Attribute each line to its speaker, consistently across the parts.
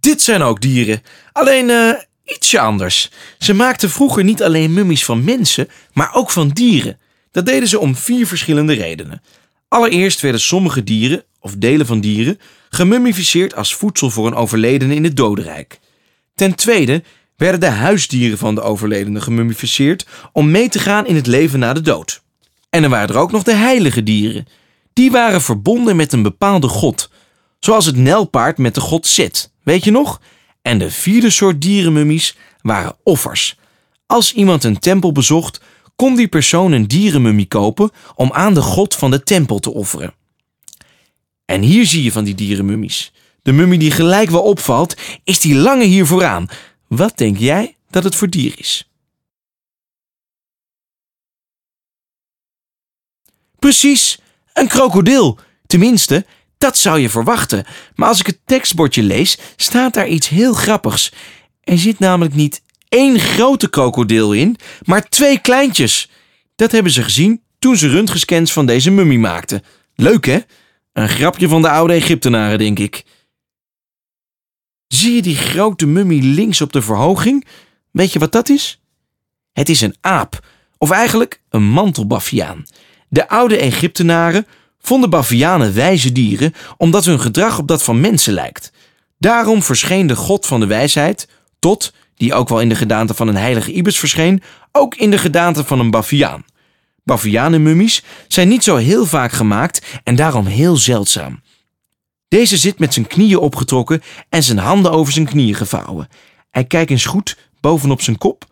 Speaker 1: Dit zijn ook dieren, alleen eh, ietsje anders. Ze maakten vroeger niet alleen mummies van mensen, maar ook van dieren. Dat deden ze om vier verschillende redenen. Allereerst werden sommige dieren, of delen van dieren, gemummificeerd als voedsel voor een overledene in het dodenrijk. Ten tweede werden de huisdieren van de overledene gemummificeerd om mee te gaan in het leven na de dood. En er waren er ook nog de heilige dieren. Die waren verbonden met een bepaalde god, zoals het nelpaard met de god Set, weet je nog? En de vierde soort dierenmummies waren offers. Als iemand een tempel bezocht, kon die persoon een dierenmummie kopen om aan de god van de tempel te offeren. En hier zie je van die dierenmummies. De mummie die gelijk wel opvalt, is die lange hier vooraan. Wat denk jij dat het voor dier is? Precies, een krokodil. Tenminste, dat zou je verwachten. Maar als ik het tekstbordje lees, staat daar iets heel grappigs. Er zit namelijk niet één grote krokodil in, maar twee kleintjes. Dat hebben ze gezien toen ze röntgenscans van deze mummie maakten. Leuk hè? Een grapje van de oude Egyptenaren, denk ik. Zie je die grote mummie links op de verhoging? Weet je wat dat is? Het is een aap, of eigenlijk een mantelbaviaan. De oude Egyptenaren vonden bavianen wijze dieren omdat hun gedrag op dat van mensen lijkt. Daarom verscheen de god van de wijsheid, tot, die ook wel in de gedaante van een heilige ibis verscheen, ook in de gedaante van een baviaan. Bavianenmummies zijn niet zo heel vaak gemaakt en daarom heel zeldzaam. Deze zit met zijn knieën opgetrokken en zijn handen over zijn knieën gevouwen. Hij kijkt eens goed bovenop zijn kop.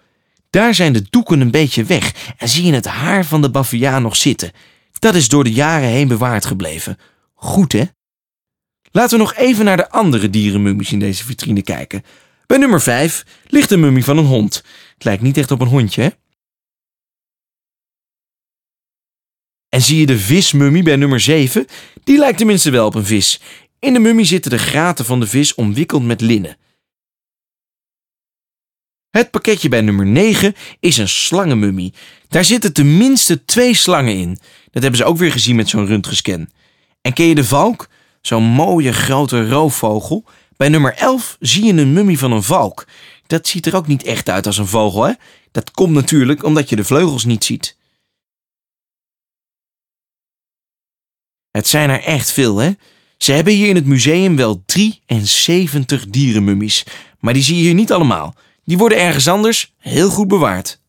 Speaker 1: Daar zijn de doeken een beetje weg en zie je het haar van de baviaan nog zitten. Dat is door de jaren heen bewaard gebleven. Goed hè? Laten we nog even naar de andere dierenmummies in deze vitrine kijken. Bij nummer 5 ligt de mummie van een hond. Het lijkt niet echt op een hondje hè? En zie je de vismummie bij nummer 7? Die lijkt tenminste wel op een vis. In de mummie zitten de graten van de vis omwikkeld met linnen. Het pakketje bij nummer 9 is een slangenmummie. Daar zitten tenminste twee slangen in. Dat hebben ze ook weer gezien met zo'n röntgenscan. En ken je de valk? Zo'n mooie grote roofvogel. Bij nummer 11 zie je een mummie van een valk. Dat ziet er ook niet echt uit als een vogel, hè? Dat komt natuurlijk omdat je de vleugels niet ziet. Het zijn er echt veel, hè? Ze hebben hier in het museum wel 73 dierenmummies. Maar die zie je hier niet allemaal. Die worden ergens anders heel goed bewaard.